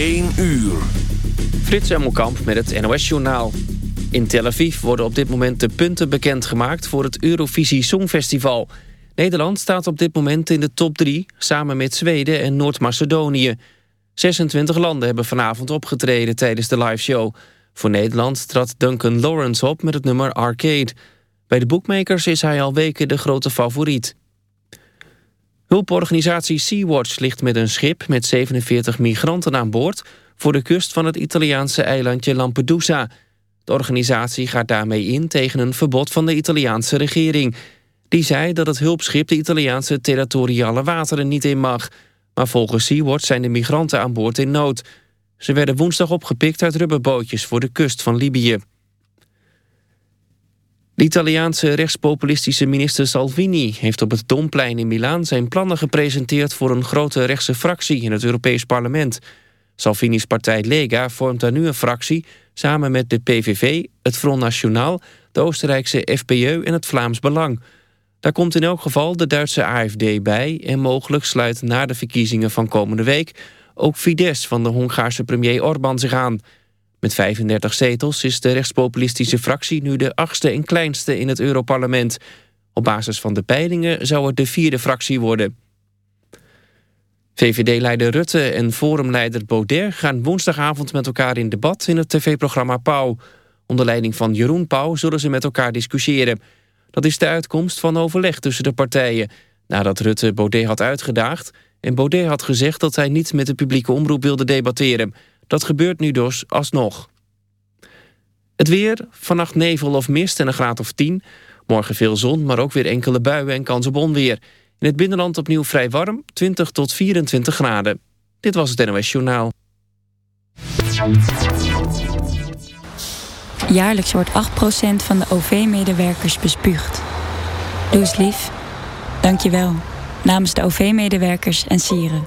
1 uur. Frits Emmelkamp met het NOS-journaal. In Tel Aviv worden op dit moment de punten bekendgemaakt... voor het Eurovisie Songfestival. Nederland staat op dit moment in de top 3... samen met Zweden en Noord-Macedonië. 26 landen hebben vanavond opgetreden tijdens de liveshow. Voor Nederland trad Duncan Lawrence op met het nummer Arcade. Bij de boekmakers is hij al weken de grote favoriet. Hulporganisatie Sea-Watch ligt met een schip met 47 migranten aan boord... voor de kust van het Italiaanse eilandje Lampedusa. De organisatie gaat daarmee in tegen een verbod van de Italiaanse regering. Die zei dat het hulpschip de Italiaanse territoriale wateren niet in mag. Maar volgens Sea-Watch zijn de migranten aan boord in nood. Ze werden woensdag opgepikt uit rubberbootjes voor de kust van Libië. De Italiaanse rechtspopulistische minister Salvini heeft op het Domplein in Milaan zijn plannen gepresenteerd voor een grote rechtse fractie in het Europees Parlement. Salvini's partij Lega vormt daar nu een fractie samen met de PVV, het Front National, de Oostenrijkse FPÖ en het Vlaams Belang. Daar komt in elk geval de Duitse AFD bij en mogelijk sluit na de verkiezingen van komende week ook Fidesz van de Hongaarse premier Orbán zich aan. Met 35 zetels is de rechtspopulistische fractie nu de achtste en kleinste in het Europarlement. Op basis van de peilingen zou het de vierde fractie worden. VVD-leider Rutte en forumleider Baudet gaan woensdagavond met elkaar in debat in het tv-programma Pauw. Onder leiding van Jeroen Pauw zullen ze met elkaar discussiëren. Dat is de uitkomst van overleg tussen de partijen. Nadat Rutte Baudet had uitgedaagd en Baudet had gezegd dat hij niet met de publieke omroep wilde debatteren. Dat gebeurt nu dus alsnog. Het weer, vannacht nevel of mist en een graad of 10. Morgen veel zon, maar ook weer enkele buien en kans op onweer. In het binnenland opnieuw vrij warm, 20 tot 24 graden. Dit was het NOS Journaal. Jaarlijks wordt 8% van de OV-medewerkers bespuugd. Doe eens lief. Dank je wel. Namens de OV-medewerkers en sieren.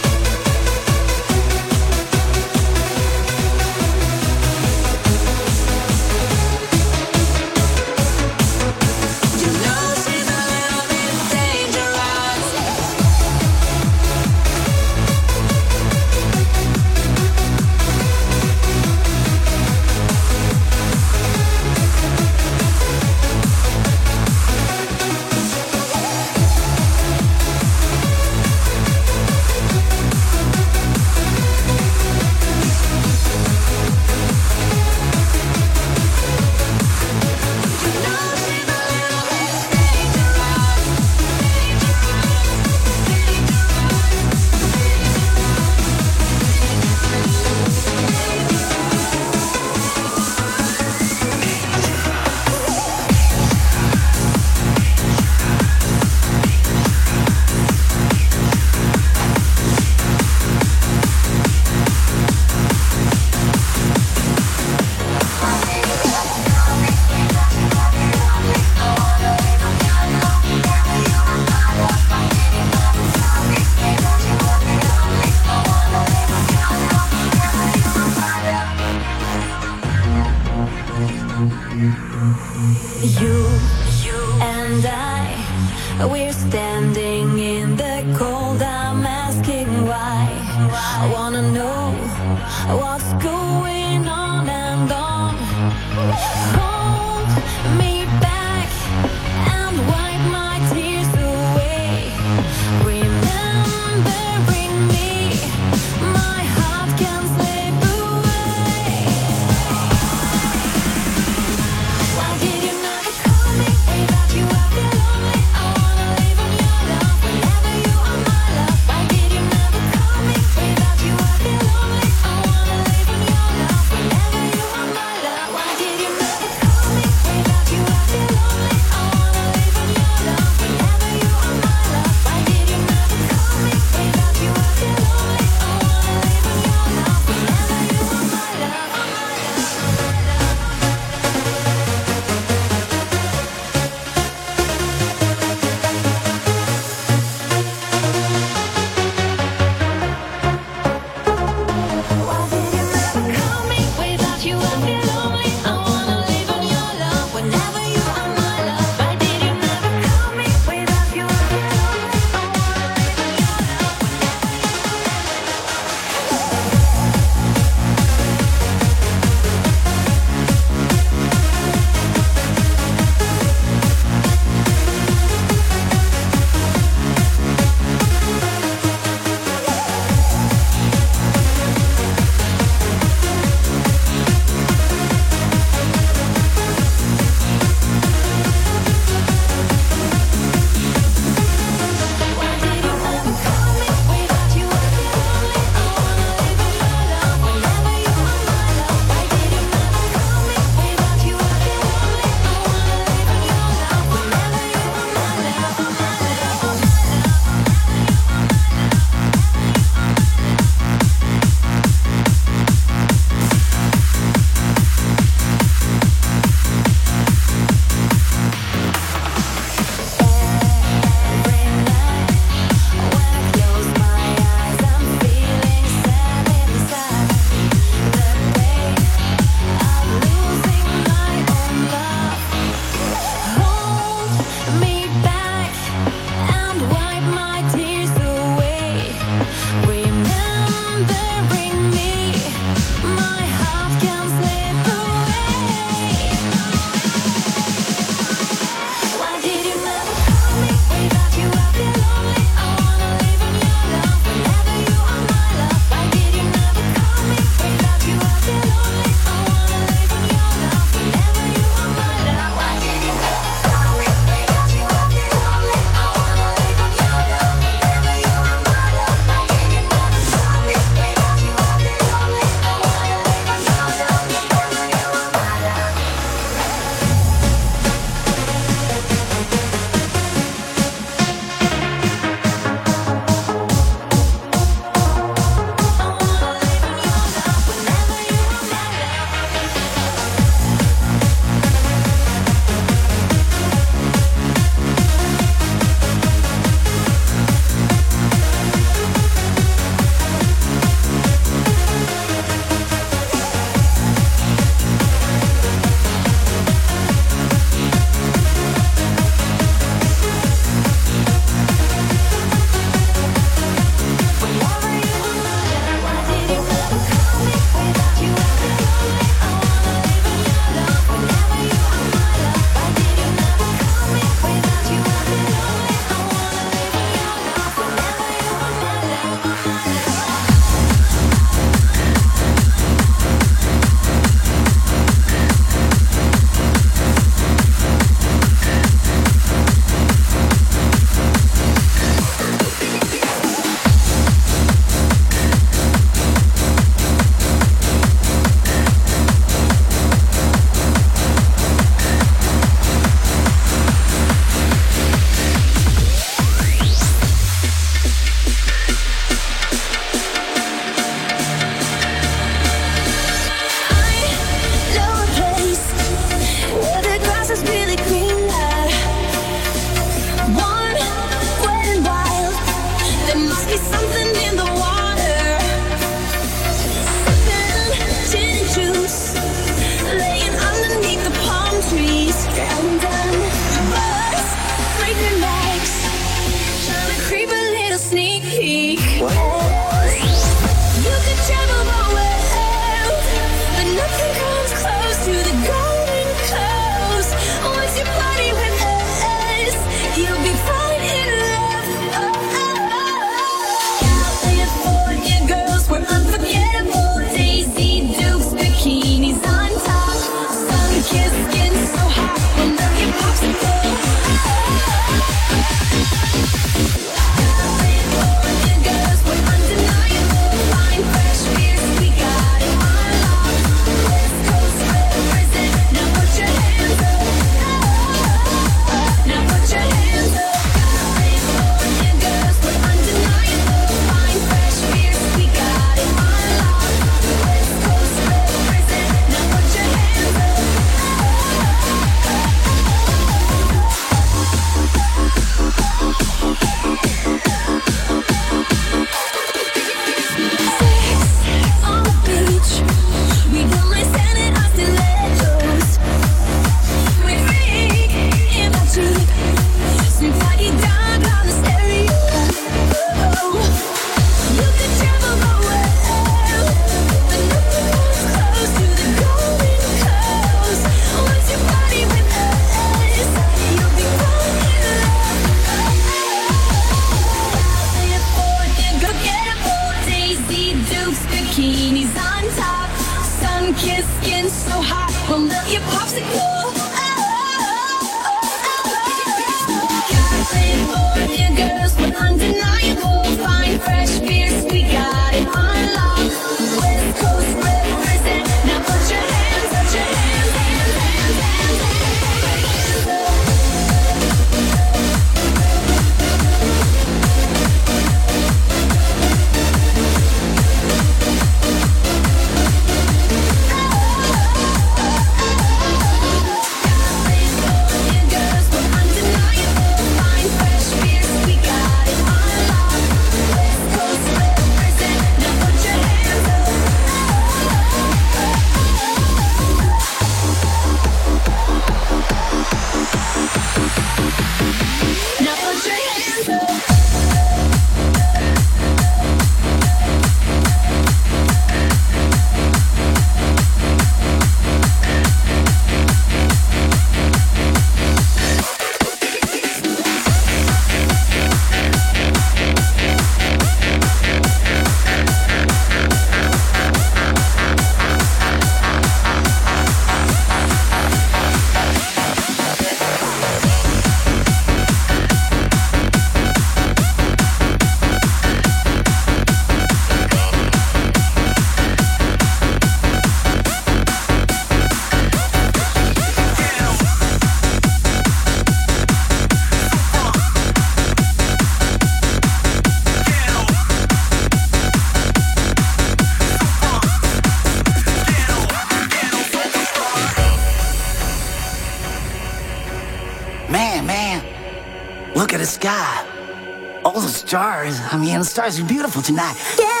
Stars. I mean, the stars are beautiful tonight. Ghetto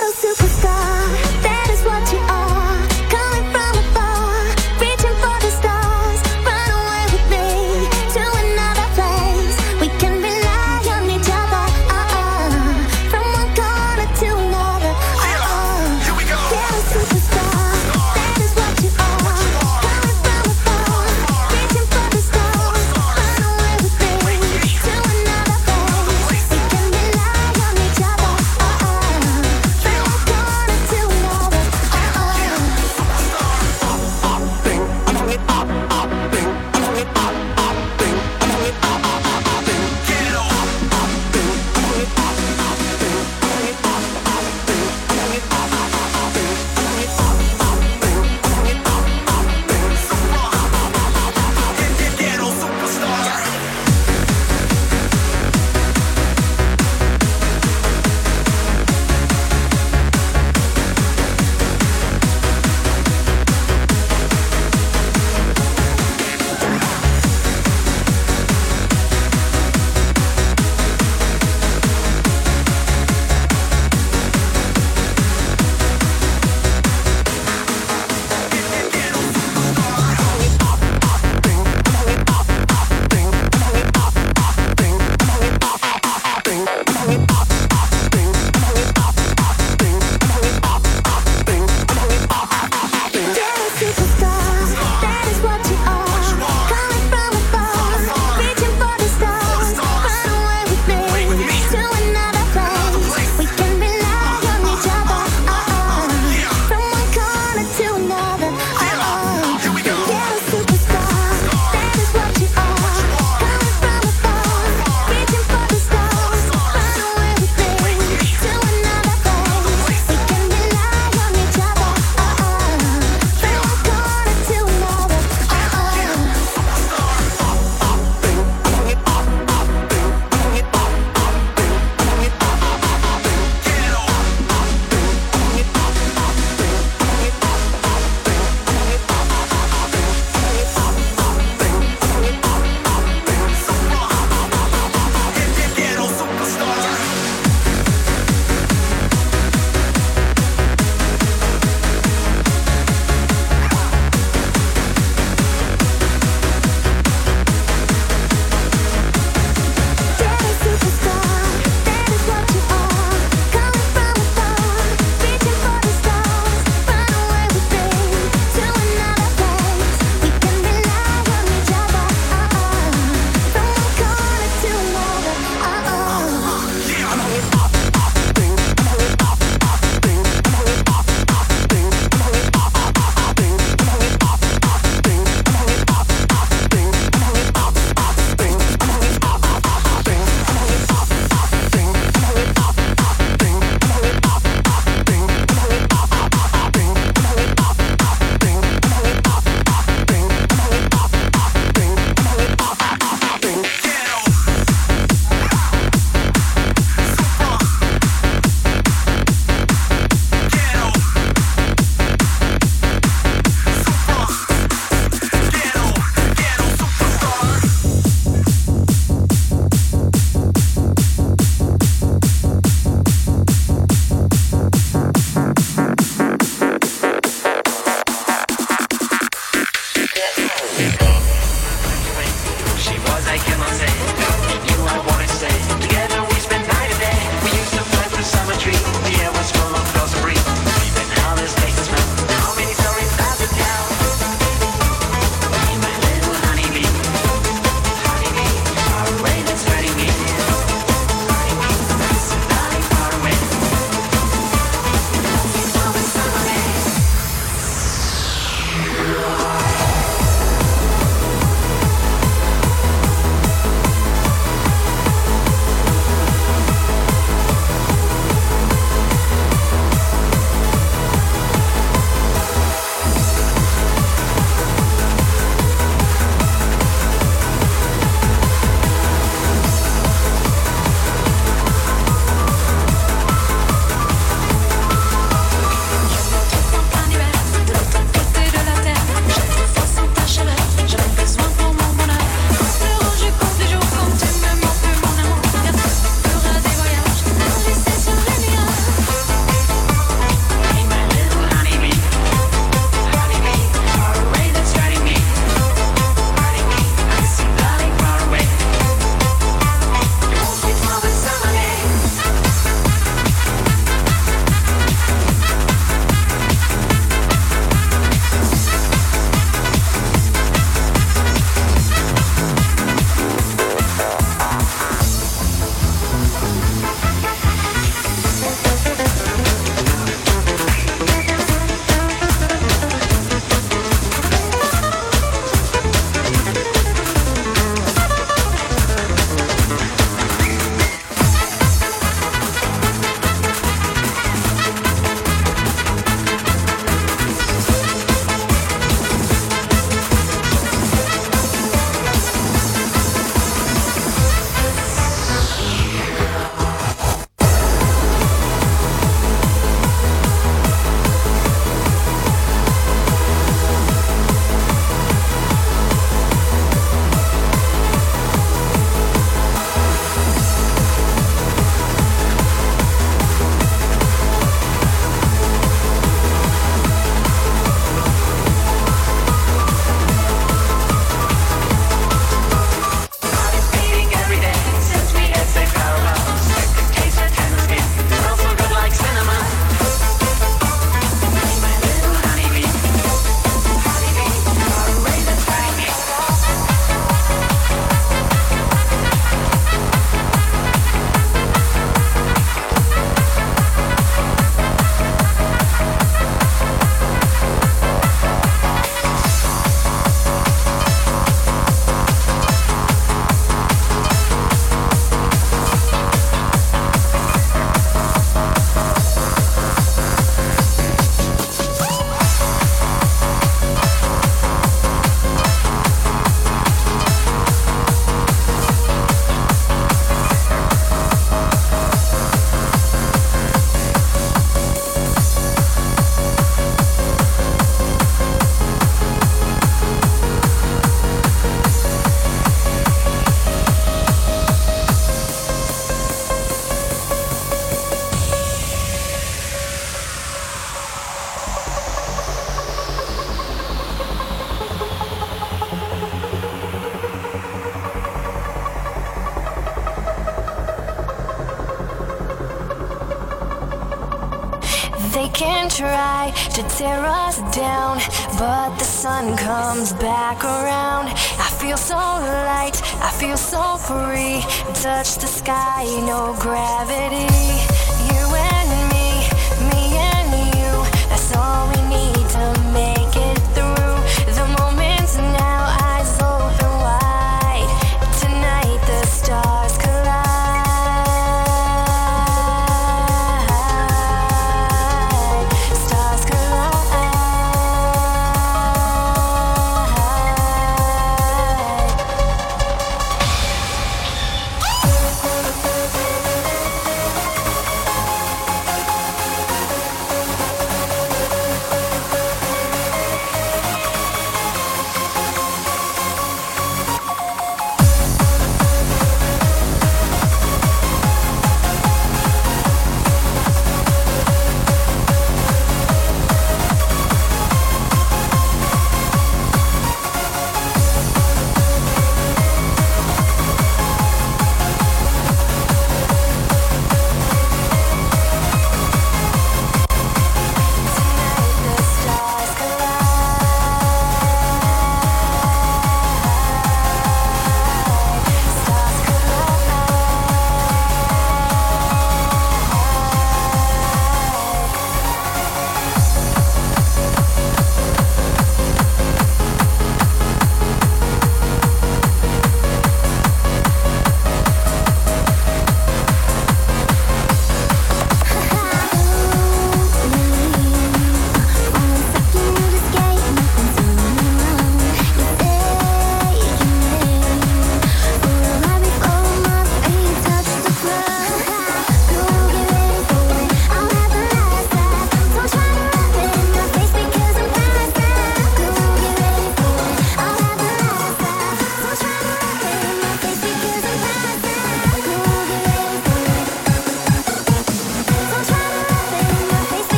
feel so free. Touch the sky, no gravity.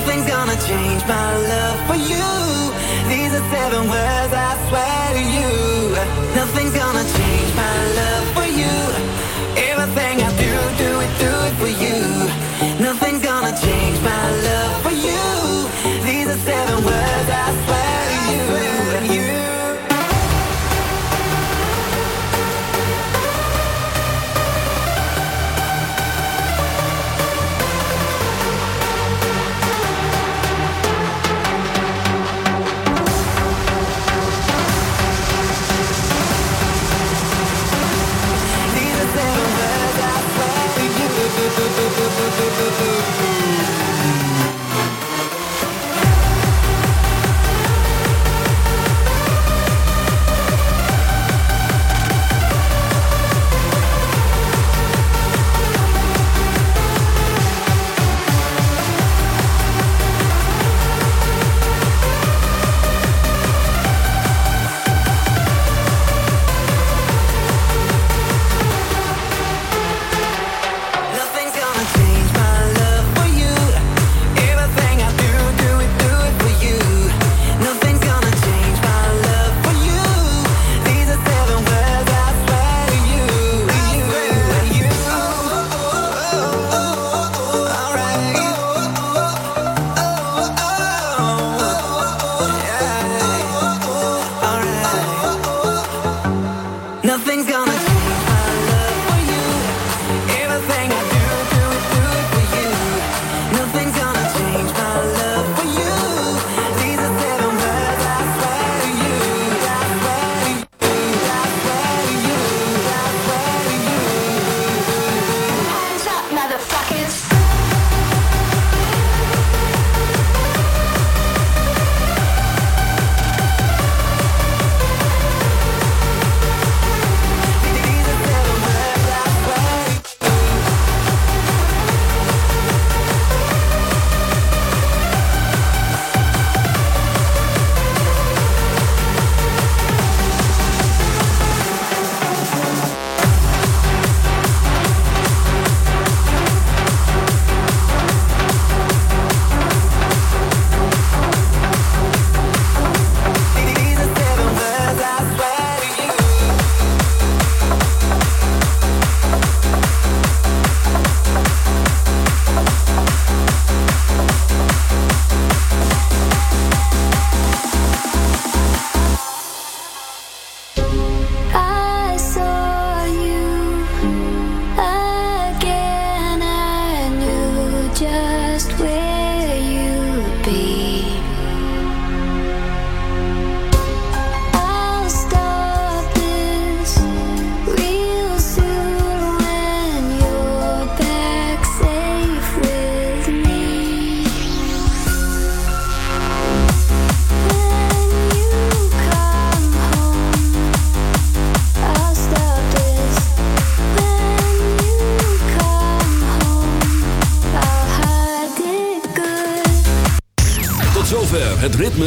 Nothing's gonna change my love for you. These are seven words I swear to you. Nothing's gonna change my love for you. Everything I do, do it, do it for you. Nothing's